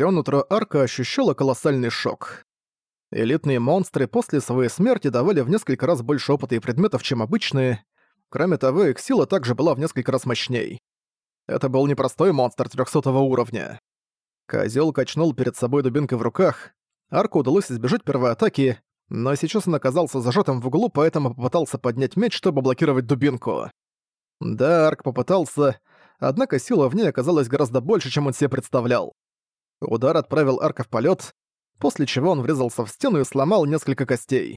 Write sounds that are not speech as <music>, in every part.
Всё нутро арка ощущало колоссальный шок. Элитные монстры после своей смерти давали в несколько раз больше опыта и предметов, чем обычные. Кроме того, их сила также была в несколько раз мощней. Это был непростой монстр 300 уровня. Козел качнул перед собой дубинкой в руках. Арку удалось избежать первой атаки, но сейчас он оказался зажатым в углу, поэтому попытался поднять меч, чтобы блокировать дубинку. Да, Арк попытался, однако сила в ней оказалась гораздо больше, чем он себе представлял. Удар отправил Арка в полет, после чего он врезался в стену и сломал несколько костей.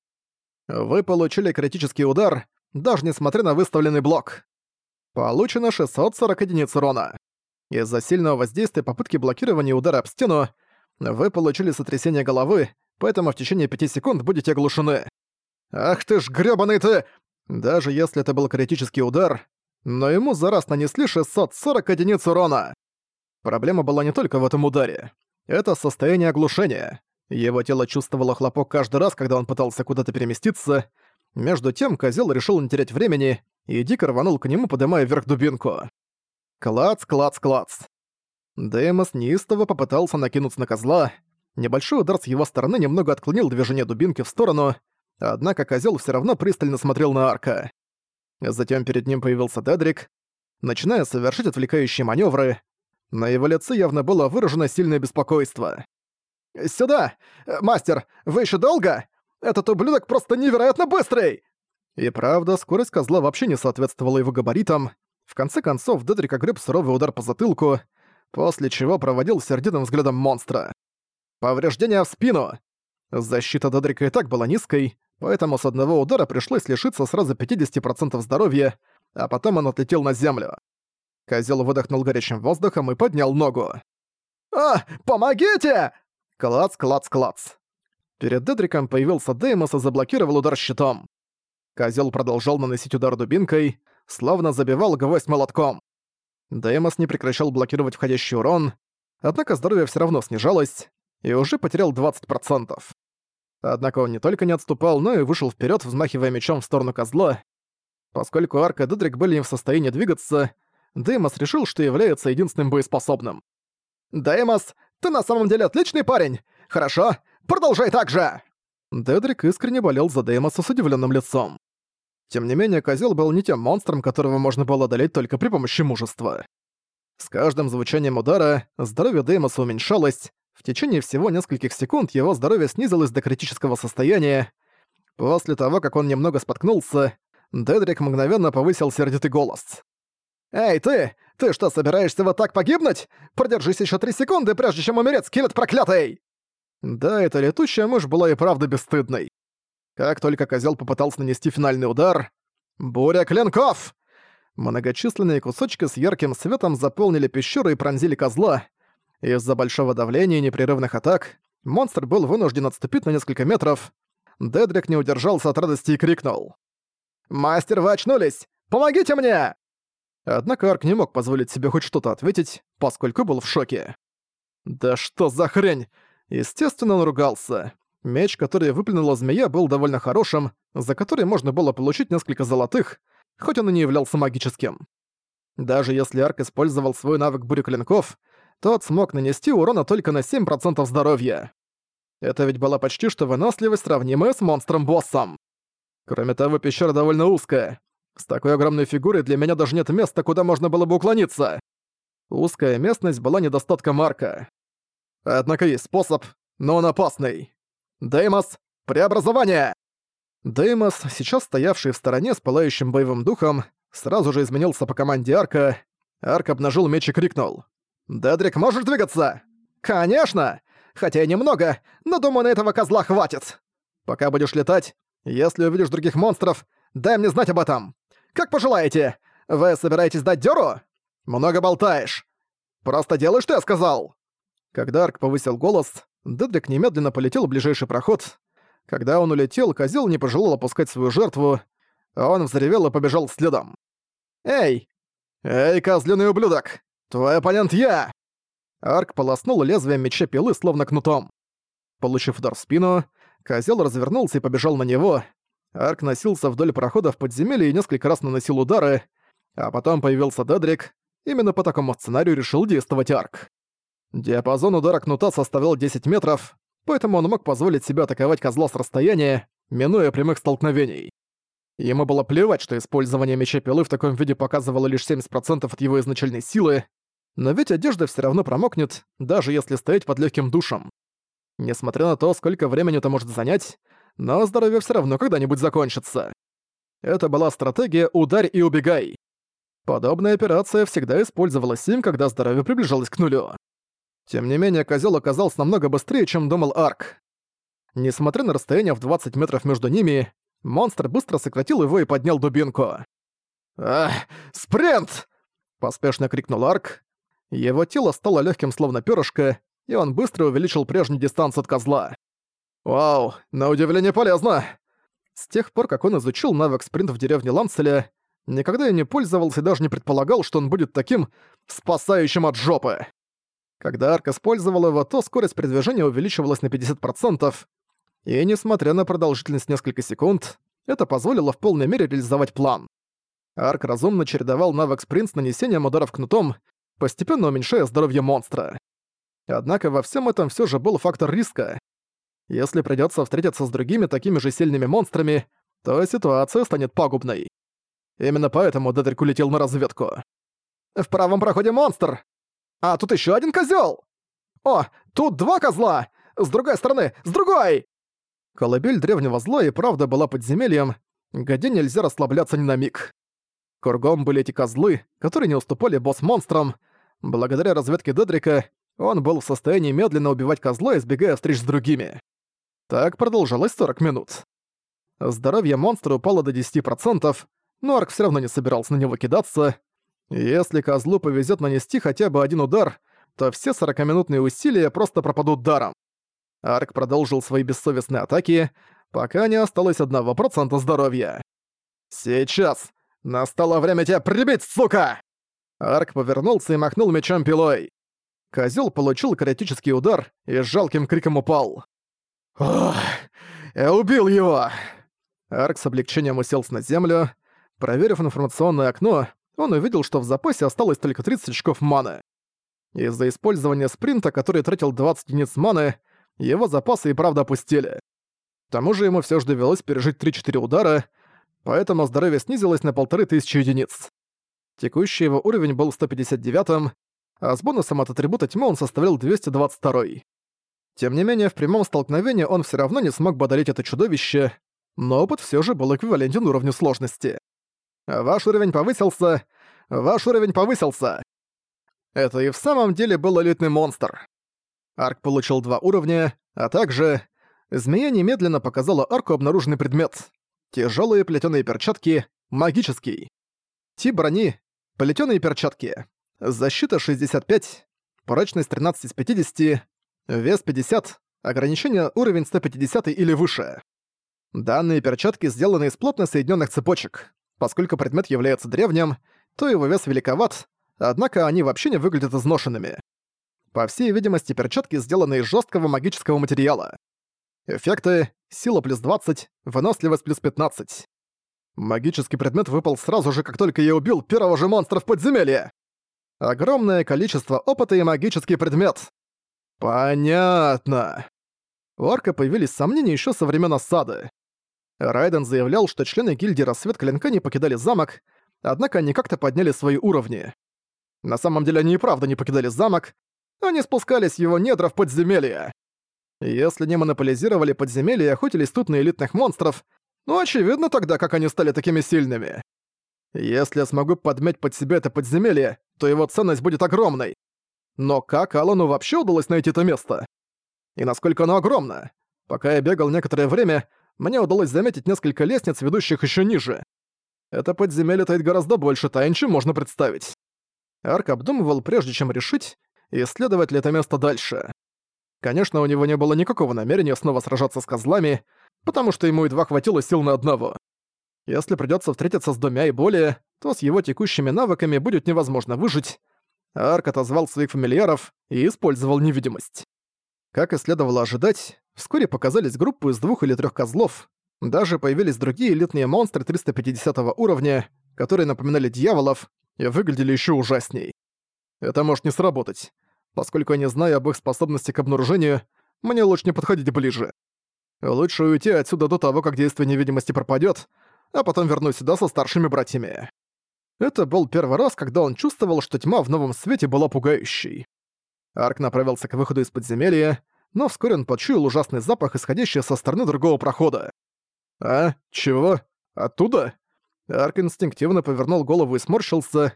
Вы получили критический удар, даже несмотря на выставленный блок. Получено 640 единиц урона. Из-за сильного воздействия попытки блокирования удара об стену вы получили сотрясение головы, поэтому в течение 5 секунд будете оглушены. Ах ты ж грёбаный ты! Даже если это был критический удар, но ему за раз нанесли 640 единиц урона. Проблема была не только в этом ударе. Это состояние оглушения. Его тело чувствовало хлопок каждый раз, когда он пытался куда-то переместиться. Между тем, козел решил не терять времени и дико рванул к нему, поднимая вверх дубинку. Клац, клац, клац. Деймос неистово попытался накинуться на козла. Небольшой удар с его стороны немного отклонил движение дубинки в сторону, однако козел все равно пристально смотрел на арка. Затем перед ним появился Дедрик, начиная совершить отвлекающие маневры, на его лице явно было выражено сильное беспокойство. «Сюда! Мастер, вы еще долго? Этот ублюдок просто невероятно быстрый!» И правда, скорость козла вообще не соответствовала его габаритам. В конце концов, Дедрик огреб суровый удар по затылку, после чего проводил сердитым взглядом монстра. Повреждение в спину! Защита Дедрика и так была низкой, поэтому с одного удара пришлось лишиться сразу 50% здоровья, а потом он отлетел на землю. Козел выдохнул горячим воздухом и поднял ногу. «А, помогите!» Клац, клац, клац. Перед Дедриком появился Деймос и заблокировал удар щитом. Козел продолжал наносить удар дубинкой, словно забивал гвоздь молотком. Деймос не прекращал блокировать входящий урон, однако здоровье все равно снижалось, и уже потерял 20%. Однако он не только не отступал, но и вышел вперед, взмахивая мечом в сторону козла. Поскольку Арк и Дедрик были не в состоянии двигаться, Деймос решил, что является единственным боеспособным. «Деймос, ты на самом деле отличный парень! Хорошо, продолжай так же!» Дедрик искренне болел за Деймоса с удивленным лицом. Тем не менее, козел был не тем монстром, которого можно было одолеть только при помощи мужества. С каждым звучанием удара здоровье Деймоса уменьшалось, в течение всего нескольких секунд его здоровье снизилось до критического состояния. После того, как он немного споткнулся, Дедрик мгновенно повысил сердитый голос. «Эй, ты! Ты что, собираешься вот так погибнуть? Продержись еще три секунды, прежде чем умереть, скелет проклятый!» Да, эта летучая мышь была и правда бесстыдной. Как только козел попытался нанести финальный удар... Буря клинков! Многочисленные кусочки с ярким светом заполнили пещеру и пронзили козла. Из-за большого давления и непрерывных атак монстр был вынужден отступить на несколько метров. Дедрик не удержался от радости и крикнул. «Мастер, вы очнулись! Помогите мне!» Однако Арк не мог позволить себе хоть что-то ответить, поскольку был в шоке. «Да что за хрень!» Естественно, он ругался. Меч, который выплюнула змея, был довольно хорошим, за который можно было получить несколько золотых, хоть он и не являлся магическим. Даже если Арк использовал свой навык бури клинков, тот смог нанести урона только на 7% здоровья. Это ведь была почти что выносливость, сравнимая с монстром-боссом. Кроме того, пещера довольно узкая, с такой огромной фигурой для меня даже нет места, куда можно было бы уклониться. Узкая местность была недостатком Марка. Однако есть способ, но он опасный. Деймос, преобразование! Деймос, сейчас стоявший в стороне с пылающим боевым духом, сразу же изменился по команде Арка. Арк обнажил меч и крикнул. «Дедрик, можешь двигаться?» «Конечно! Хотя и немного, но думаю, на этого козла хватит. Пока будешь летать, если увидишь других монстров, дай мне знать об этом. Как пожелаете. Вы собираетесь дать дёру? Много болтаешь. Просто делай, что я сказал!» Когда Арк повысил голос, Дедрик немедленно полетел в ближайший проход. Когда он улетел, козел не пожелал опускать свою жертву, а он взревел и побежал следом. «Эй! Эй, козлиный ублюдок! Твой оппонент я!» Арк полоснул лезвием меча пилы, словно кнутом. Получив удар в спину, козел развернулся и побежал на него, Арк носился вдоль прохода в подземелье и несколько раз наносил удары, а потом появился Дедрик. Именно по такому сценарию решил действовать Арк. Диапазон удара кнута составлял 10 метров, поэтому он мог позволить себе атаковать козла с расстояния, минуя прямых столкновений. Ему было плевать, что использование меча пилы в таком виде показывало лишь 70% от его изначальной силы, но ведь одежда все равно промокнет, даже если стоять под легким душем. Несмотря на то, сколько времени это может занять, но здоровье все равно когда-нибудь закончится. Это была стратегия «ударь и убегай». Подобная операция всегда использовалась им, когда здоровье приближалось к нулю. Тем не менее, козел оказался намного быстрее, чем думал Арк. Несмотря на расстояние в 20 метров между ними, монстр быстро сократил его и поднял дубинку. «Ах, спринт!» — поспешно крикнул Арк. Его тело стало легким, словно перышко, и он быстро увеличил прежнюю дистанцию от козла. «Вау, на удивление полезно!» С тех пор, как он изучил навык спринт в деревне Ланцеля, никогда я не пользовался и даже не предполагал, что он будет таким спасающим от жопы. Когда Арк использовал его, то скорость передвижения увеличивалась на 50%, и несмотря на продолжительность несколько секунд, это позволило в полной мере реализовать план. Арк разумно чередовал навык спринт с нанесением ударов кнутом, постепенно уменьшая здоровье монстра. Однако во всем этом все же был фактор риска. Если придется встретиться с другими такими же сильными монстрами, то ситуация станет пагубной. Именно поэтому Дедрик улетел на разведку. «В правом проходе монстр! А тут еще один козел! О, тут два козла! С другой стороны, с другой!» Колыбель древнего зла и правда была подземельем, где нельзя расслабляться ни на миг. Кругом были эти козлы, которые не уступали босс-монстрам. Благодаря разведке Дедрика, он был в состоянии медленно убивать козла, избегая встреч с другими. Так продолжалось 40 минут. Здоровье монстра упало до 10%, но Арк все равно не собирался на него кидаться. Если козлу повезет нанести хотя бы один удар, то все 40-минутные усилия просто пропадут даром. Арк продолжил свои бессовестные атаки, пока не осталось одного процента здоровья. «Сейчас! Настало время тебя прибить, сука!» Арк повернулся и махнул мечом пилой. Козел получил критический удар и с жалким криком упал. «Ох, я убил его!» Арк с облегчением уселся на землю. Проверив информационное окно, он увидел, что в запасе осталось только 30 очков маны. Из-за использования спринта, который тратил 20 единиц маны, его запасы и правда опустили. К тому же ему все же довелось пережить 3-4 удара, поэтому здоровье снизилось на полторы тысячи единиц. Текущий его уровень был 159-м, а с бонусом от атрибута тьмы он составлял 222-й. Тем не менее, в прямом столкновении он все равно не смог бы одолеть это чудовище, но опыт все же был эквивалентен уровню сложности. Ваш уровень повысился, ваш уровень повысился. Это и в самом деле был элитный монстр. Арк получил два уровня, а также... Змея немедленно показала Арку обнаруженный предмет. Тяжелые плетеные перчатки, магический. Тип брони — плетеные перчатки. Защита 65, прочность 13 из 50, вес 50, ограничение уровень 150 или выше. Данные перчатки сделаны из плотно соединенных цепочек. Поскольку предмет является древним, то его вес великоват, однако они вообще не выглядят изношенными. По всей видимости, перчатки сделаны из жесткого магического материала. Эффекты — сила плюс 20, выносливость плюс 15. Магический предмет выпал сразу же, как только я убил первого же монстра в подземелье. Огромное количество опыта и магический предмет. Понятно. У Арка появились сомнения еще со времен осады. Райден заявлял, что члены гильдии Рассвет Клинка не покидали замок, однако они как-то подняли свои уровни. На самом деле они и правда не покидали замок, они спускались в его недра в подземелье. Если не монополизировали подземелье и охотились тут на элитных монстров, ну очевидно тогда, как они стали такими сильными. Если я смогу подмять под себя это подземелье, то его ценность будет огромной. Но как Алану вообще удалось найти это место? И насколько оно огромно? Пока я бегал некоторое время, мне удалось заметить несколько лестниц, ведущих еще ниже. Это подземелье таит гораздо больше тайн, чем можно представить. Арк обдумывал, прежде чем решить, исследовать ли это место дальше. Конечно, у него не было никакого намерения снова сражаться с козлами, потому что ему едва хватило сил на одного. Если придётся встретиться с двумя и более, то с его текущими навыками будет невозможно выжить. Арк отозвал своих фамильяров и использовал невидимость. Как и следовало ожидать, вскоре показались группы из двух или трёх козлов, даже появились другие элитные монстры 350 уровня, которые напоминали дьяволов и выглядели ещё ужасней. Это может не сработать. Поскольку я не знаю об их способности к обнаружению, мне лучше не подходить ближе. Лучше уйти отсюда до того, как действие невидимости пропадёт, а потом вернусь сюда со старшими братьями. Это был первый раз, когда он чувствовал, что тьма в новом свете была пугающей. Арк направился к выходу из подземелья, но вскоре он почуял ужасный запах, исходящий со стороны другого прохода. «А? Чего? Оттуда?» Арк инстинктивно повернул голову и сморщился.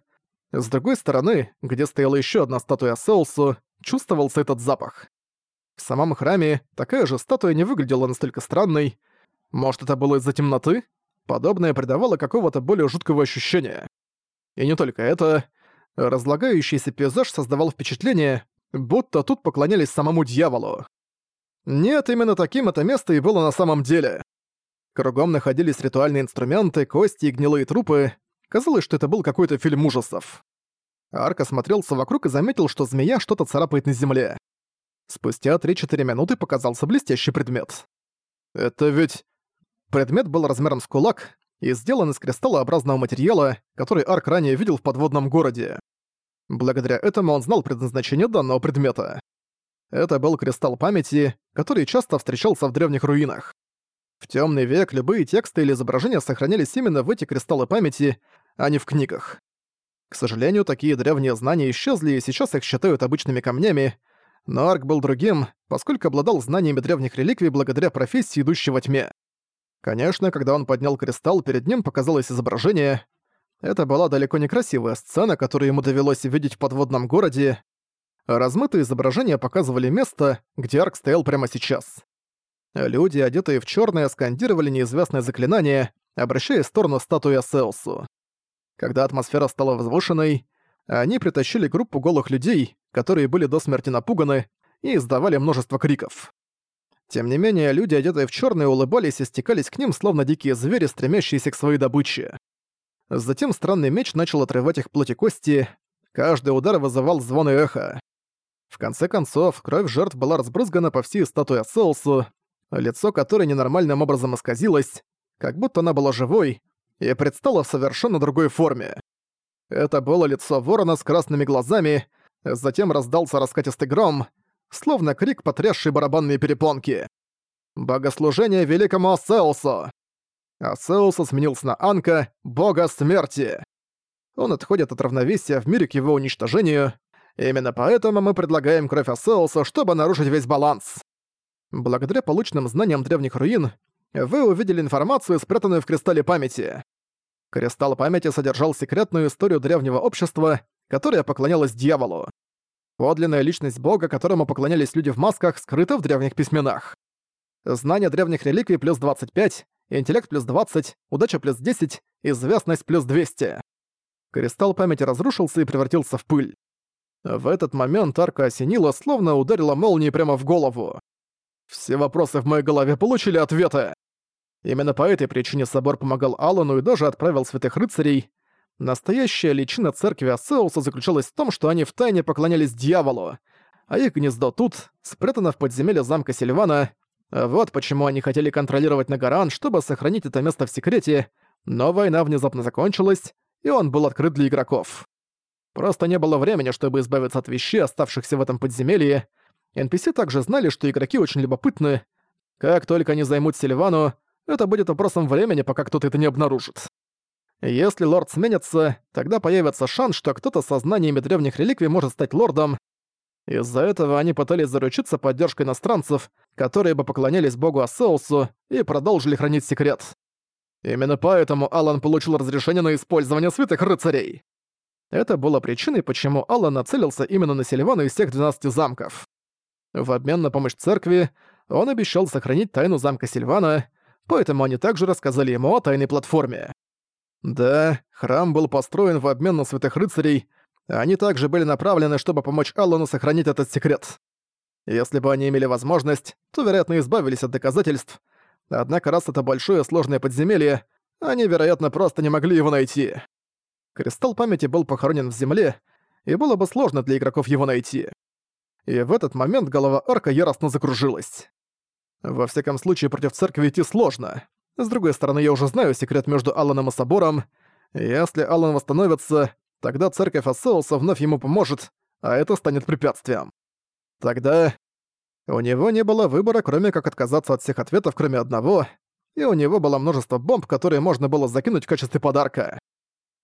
С другой стороны, где стояла еще одна статуя Сеусу, чувствовался этот запах. В самом храме такая же статуя не выглядела настолько странной. Может, это было из-за темноты? Подобное придавало какого-то более жуткого ощущения. И не только это. Разлагающийся пейзаж создавал впечатление, будто тут поклонялись самому дьяволу. Нет, именно таким это место и было на самом деле. Кругом находились ритуальные инструменты, кости и гнилые трупы. Казалось, что это был какой-то фильм ужасов. Арк осмотрелся вокруг и заметил, что змея что-то царапает на земле. Спустя 3-4 минуты показался блестящий предмет. Это ведь... Предмет был размером с кулак и сделан из кристаллообразного материала, который Арк ранее видел в подводном городе. Благодаря этому он знал предназначение данного предмета. Это был кристалл памяти, который часто встречался в древних руинах. В темный век любые тексты или изображения сохранялись именно в эти кристаллы памяти, а не в книгах. К сожалению, такие древние знания исчезли, и сейчас их считают обычными камнями, но Арк был другим, поскольку обладал знаниями древних реликвий благодаря профессии идущего тьме. Конечно, когда он поднял кристалл, перед ним показалось изображение. Это была далеко не красивая сцена, которую ему довелось видеть в подводном городе. Размытые изображения показывали место, где Арк стоял прямо сейчас. Люди, одетые в черное, скандировали неизвестное заклинание, обращаясь в сторону статуи Асеусу. Когда атмосфера стала возвышенной, они притащили группу голых людей, которые были до смерти напуганы и издавали множество криков. Тем не менее, люди, одетые в чёрное, улыбались и стекались к ним, словно дикие звери, стремящиеся к своей добыче. Затем странный меч начал отрывать их плоти кости, каждый удар вызывал звон и эхо. В конце концов, кровь жертв была разбрызгана по всей статуе Сеусу, лицо которой ненормальным образом исказилось, как будто она была живой, и предстала в совершенно другой форме. Это было лицо ворона с красными глазами, затем раздался раскатистый гром, словно крик, потрясший барабанные перепонки. «Богослужение великому Асеусу!» Асеус сменился на Анка, бога смерти. Он отходит от равновесия в мире к его уничтожению. Именно поэтому мы предлагаем кровь Асеуса, чтобы нарушить весь баланс. Благодаря полученным знаниям древних руин, вы увидели информацию, спрятанную в кристалле памяти. Кристалл памяти содержал секретную историю древнего общества, которое поклонялось дьяволу. Подлинная личность бога, которому поклонялись люди в масках, скрыта в древних письменах. Знание древних реликвий плюс 25, интеллект плюс 20, удача плюс 10, известность плюс 200. Кристалл памяти разрушился и превратился в пыль. В этот момент арка осенила, словно ударила молнией прямо в голову. Все вопросы в моей голове получили ответы. Именно по этой причине собор помогал Аллану и даже отправил святых рыцарей. Настоящая личина церкви Асеуса заключалась в том, что они втайне поклонялись дьяволу, а их гнездо тут, спрятано в подземелье замка Сильвана. Вот почему они хотели контролировать Нагаран, чтобы сохранить это место в секрете, но война внезапно закончилась, и он был открыт для игроков. Просто не было времени, чтобы избавиться от вещей, оставшихся в этом подземелье, NPC также знали, что игроки очень любопытны. Как только они займут Сильвану, это будет вопросом времени, пока кто-то это не обнаружит. Если лорд сменится, тогда появится шанс, что кто-то со знаниями древних реликвий может стать лордом. Из-за этого они пытались заручиться поддержкой иностранцев, которые бы поклонялись богу Асеусу и продолжили хранить секрет. Именно поэтому Алан получил разрешение на использование святых рыцарей. Это было причиной, почему Алан нацелился именно на Сильвану из всех 12 замков. В обмен на помощь церкви он обещал сохранить тайну замка Сильвана, поэтому они также рассказали ему о тайной платформе. Да, храм был построен в обмен на святых рыцарей, они также были направлены, чтобы помочь Аллану сохранить этот секрет. Если бы они имели возможность, то, вероятно, избавились от доказательств. Однако раз это большое сложное подземелье, они, вероятно, просто не могли его найти. Кристалл памяти был похоронен в земле, и было бы сложно для игроков его найти и в этот момент голова арка яростно закружилась. Во всяком случае, против церкви идти сложно. С другой стороны, я уже знаю секрет между Алланом и Собором. Если Аллан восстановится, тогда церковь Ассеуса вновь ему поможет, а это станет препятствием. Тогда у него не было выбора, кроме как отказаться от всех ответов, кроме одного, и у него было множество бомб, которые можно было закинуть в качестве подарка.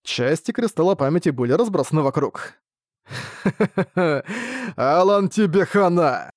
Части кристалла памяти были разбросаны вокруг. «Ха-ха-ха! <laughs> Алан тебе хана!»